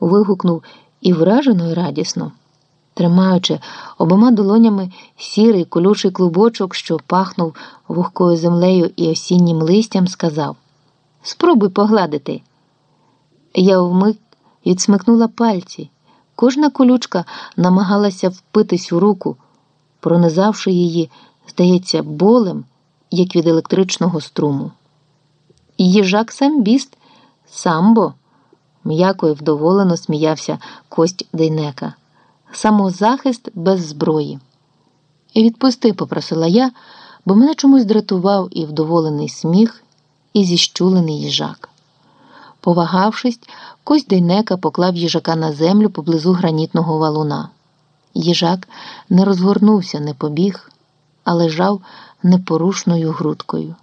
вигукнув і вражено, і радісно, тримаючи обома долонями сірий колючий клубочок, що пахнув вогкою землею і осіннім листям, сказав Спробуй погладити. Я вмик відсмикнула пальці. Кожна колючка намагалася впитись у руку, пронизавши її, здається, болем, як від електричного струму. Їжак самбіст, самбо, м'яко і вдоволено сміявся кость Дейнека. Самозахист без зброї. І відпусти, попросила я, бо мене чомусь дратував і вдоволений сміх, і зіщулений їжак. Повагавшись, кость Дейнека поклав їжака на землю поблизу гранітного валуна. Їжак не розгорнувся, не побіг, а лежав непорушною грудкою.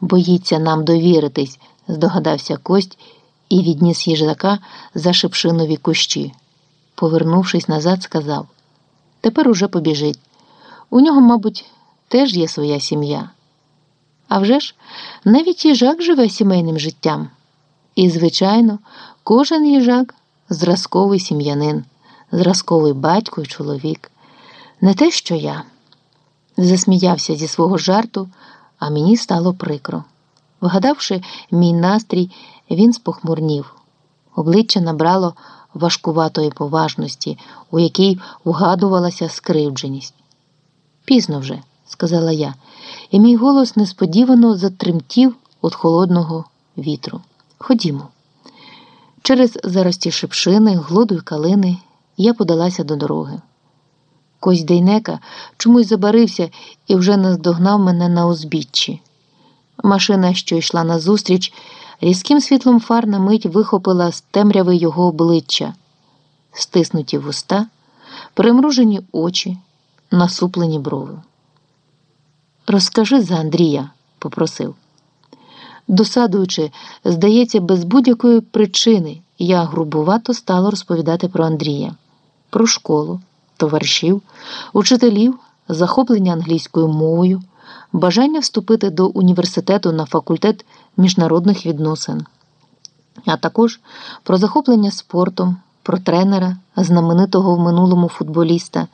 Боїться нам довіритись, здогадався кость і відніс їжака за шипшинові кущі. Повернувшись назад, сказав Тепер уже побіжить. У нього, мабуть, теж є своя сім'я. А вже ж, навіть їжак живе сімейним життям. І, звичайно, кожен їжак зразковий сім'янин, зразковий батько і чоловік. Не те, що я. Засміявся зі свого жарту, а мені стало прикро. Вгадавши мій настрій, він спохмурнів. Обличчя набрало важкуватої поважності, у якій угадувалася скривдженість. Пізно вже, сказала я, і мій голос несподівано затремтів від холодного вітру. Ходімо. Через зарості шипшини, глоду й калини я подалася до дороги. Кость Дейнека чомусь забарився і вже наздогнав мене на узбіччі. Машина, що йшла назустріч, різким світлом фар на мить вихопила з темряви його обличчя, стиснуті вуста, примружені очі, насуплені брови. Розкажи за Андрія, попросив. Досадуючи, здається, без будь-якої причини я грубувато стала розповідати про Андрія, про школу, товаришів, учителів, захоплення англійською мовою, бажання вступити до університету на факультет міжнародних відносин, а також про захоплення спортом, про тренера, знаменитого в минулому футболіста,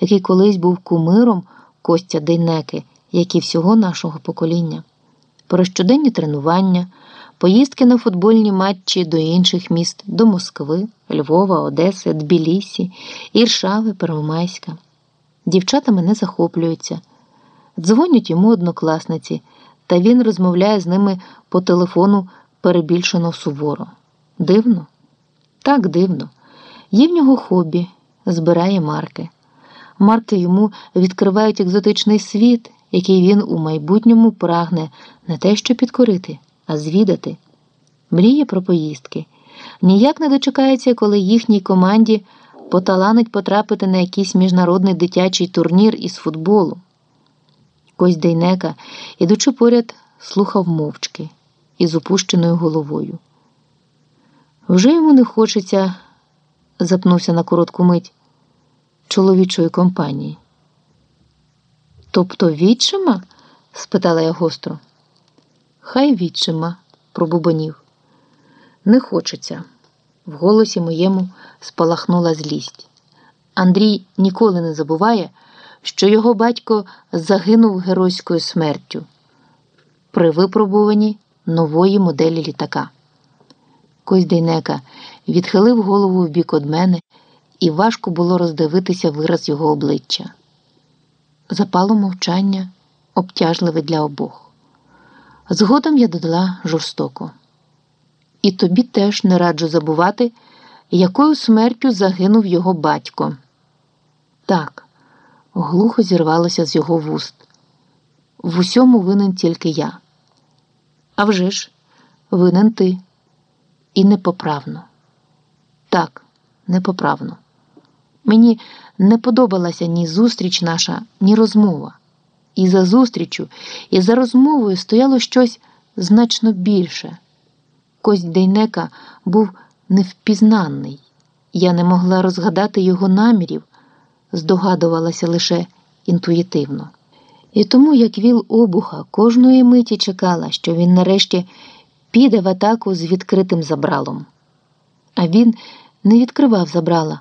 який колись був кумиром Костя Дейнеки, як і всього нашого покоління про щоденні тренування, поїздки на футбольні матчі до інших міст, до Москви, Львова, Одеси, Тбілісі, Іршави, Первомайська. Дівчата мене захоплюються. Дзвонять йому однокласниці, та він розмовляє з ними по телефону перебільшено суворо. Дивно? Так дивно. Є в нього хобі, збирає марки. Марки йому відкривають екзотичний світ який він у майбутньому прагне не те, що підкорити, а звідати. Мріє про поїздки. Ніяк не дочекається, коли їхній команді поталанить потрапити на якийсь міжнародний дитячий турнір із футболу. Кость Дейнека, ідучи поряд, слухав мовчки із опущеною головою. Вже йому не хочеться, запнувся на коротку мить, чоловічої компанії. Тобто відчима? спитала я гостро. Хай відчима, пробубонів. Не хочеться. В голосі моєму спалахнула злість. Андрій ніколи не забуває, що його батько загинув геройською смертю при випробуванні нової моделі літака. Коздейнека відхилив голову в бік од мене, і важко було роздивитися вираз його обличчя. Запало мовчання, обтяжливе для обох. Згодом я додала жорстоко. І тобі теж не раджу забувати, якою смертю загинув його батько. Так, глухо зірвалося з його вуст. В усьому винен тільки я. А вже ж, винен ти. І непоправно. Так, непоправно. Мені не подобалася ні зустріч наша, ні розмова. І за зустрічю, і за розмовою стояло щось значно більше. Кость Дейнека був невпізнаний. Я не могла розгадати його намірів, здогадувалася лише інтуїтивно. І тому, як віл обуха, кожної миті чекала, що він нарешті піде в атаку з відкритим забралом. а він не відкривав забрала.